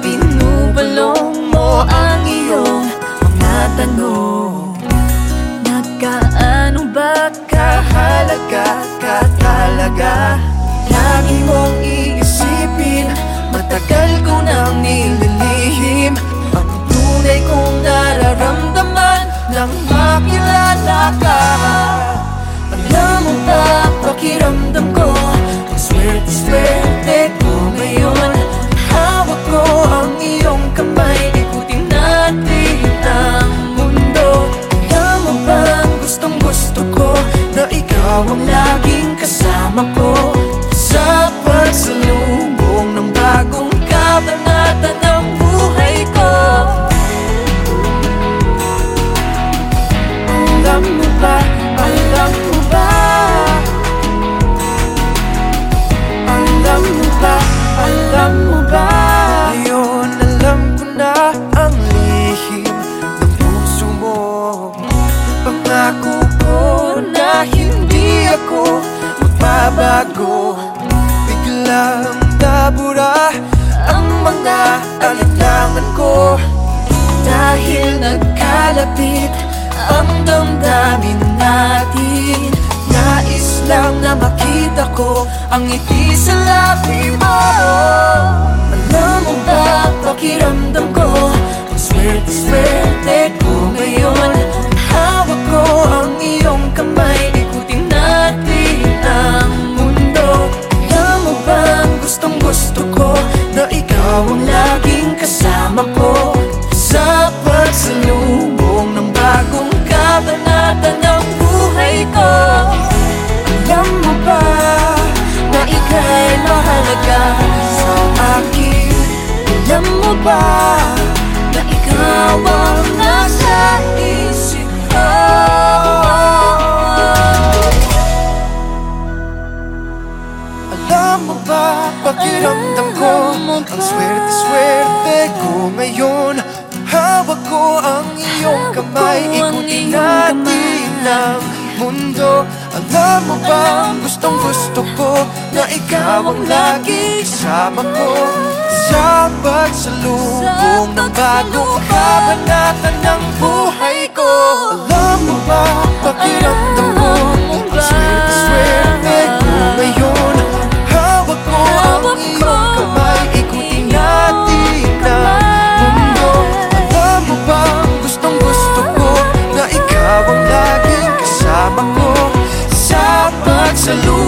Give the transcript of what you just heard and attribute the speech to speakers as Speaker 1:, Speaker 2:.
Speaker 1: Pinupulong mo ang iyong mga tanong Nagkaano ba kahalaga ka talaga? Lagi mong iyon mga alinlangan ko Dahil nagkalapit ang damdamin natin. Nais lang na makita ko ang ngiti sa labi mo. Alam mo ba, pakiramdam ko mo ba na ikaw ang nasa isip ko? Alam mo ba, pakiramdam ko? Ang swerte-swerte ko ngayon. Hawak ko ang iyong kamay Ikutin natin ang mundo. Alam mo ba, gustong gusto ko Na ikaw ang lagi kasama ko Sa pagsalubong ng bagong kabanata ng buhay ko Alam mo ba, pakiramdam ko Ang swerte-swerte ko ngayon. Hawak ko ang iyong kamay Ikutin natin ang mundo. Alam mo ba, gustong gusto ko Na ikaw ang laging kasama ko? Sa pagsalubong